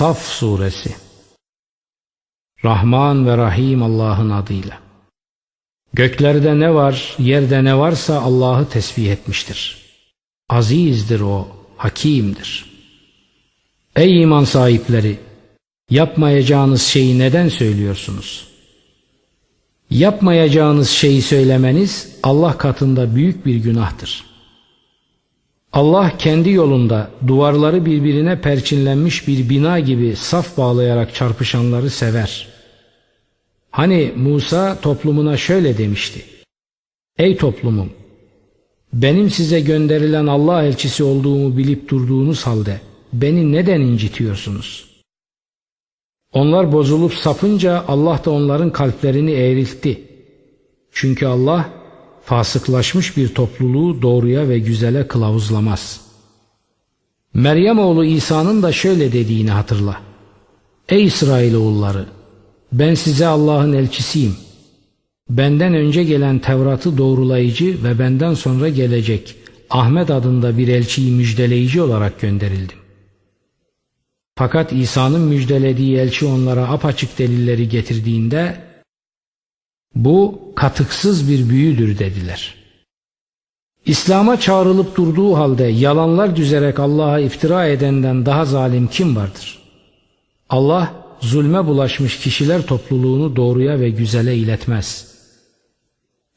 Saf Suresi Rahman ve Rahim Allah'ın adıyla. Göklerde ne var, yerde ne varsa Allah'ı tesbih etmiştir. Azizdir o, hakimdir. Ey iman sahipleri! Yapmayacağınız şeyi neden söylüyorsunuz? Yapmayacağınız şeyi söylemeniz Allah katında büyük bir günahtır. Allah kendi yolunda duvarları birbirine perçinlenmiş bir bina gibi saf bağlayarak çarpışanları sever. Hani Musa toplumuna şöyle demişti. Ey toplumum! Benim size gönderilen Allah elçisi olduğumu bilip durduğunuz halde beni neden incitiyorsunuz? Onlar bozulup sapınca Allah da onların kalplerini eğriltti. Çünkü Allah fasıklaşmış bir topluluğu doğruya ve güzele kılavuzlamaz. Meryem oğlu İsa'nın da şöyle dediğini hatırla. Ey İsrailoğulları! Ben size Allah'ın elçisiyim. Benden önce gelen Tevrat'ı doğrulayıcı ve benden sonra gelecek Ahmet adında bir elçiyi müjdeleyici olarak gönderildim. Fakat İsa'nın müjdelediği elçi onlara apaçık delilleri getirdiğinde bu katıksız bir büyüdür dediler. İslam'a çağrılıp durduğu halde yalanlar düzerek Allah'a iftira edenden daha zalim kim vardır? Allah zulme bulaşmış kişiler topluluğunu doğruya ve güzele iletmez.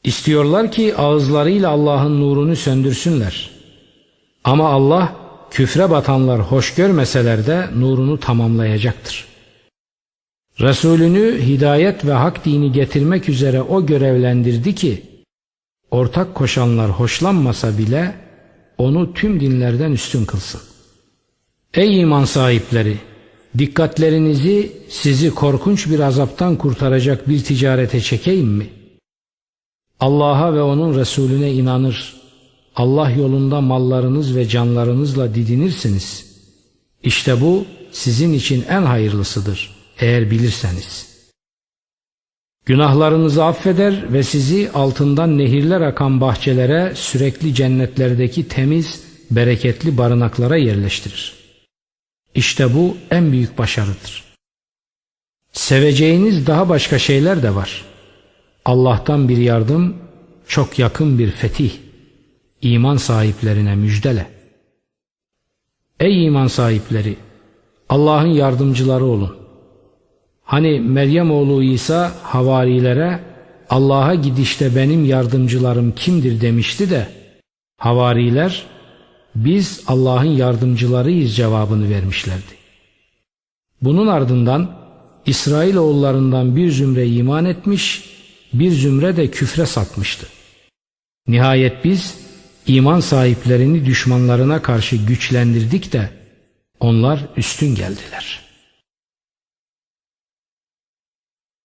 İstiyorlar ki ağızlarıyla Allah'ın nurunu söndürsünler. Ama Allah küfre batanlar hoş görmeseler de nurunu tamamlayacaktır. Resulünü hidayet ve hak dini getirmek üzere o görevlendirdi ki ortak koşanlar hoşlanmasa bile onu tüm dinlerden üstün kılsın. Ey iman sahipleri! Dikkatlerinizi sizi korkunç bir azaptan kurtaracak bir ticarete çekeyim mi? Allah'a ve onun Resulüne inanır, Allah yolunda mallarınız ve canlarınızla didinirsiniz. İşte bu sizin için en hayırlısıdır eğer bilirseniz. Günahlarınızı affeder ve sizi altından nehirler akan bahçelere sürekli cennetlerdeki temiz, bereketli barınaklara yerleştirir. İşte bu en büyük başarıdır. Seveceğiniz daha başka şeyler de var. Allah'tan bir yardım, çok yakın bir fetih. İman sahiplerine müjdele. Ey iman sahipleri! Allah'ın yardımcıları olun. Hani Meryem oğlu İsa havarilere Allah'a gidişte benim yardımcılarım kimdir demişti de havariler biz Allah'ın yardımcılarıyız cevabını vermişlerdi. Bunun ardından İsrail oğullarından bir zümre iman etmiş, bir zümre de küfre satmıştı. Nihayet biz iman sahiplerini düşmanlarına karşı güçlendirdik de onlar üstün geldiler.''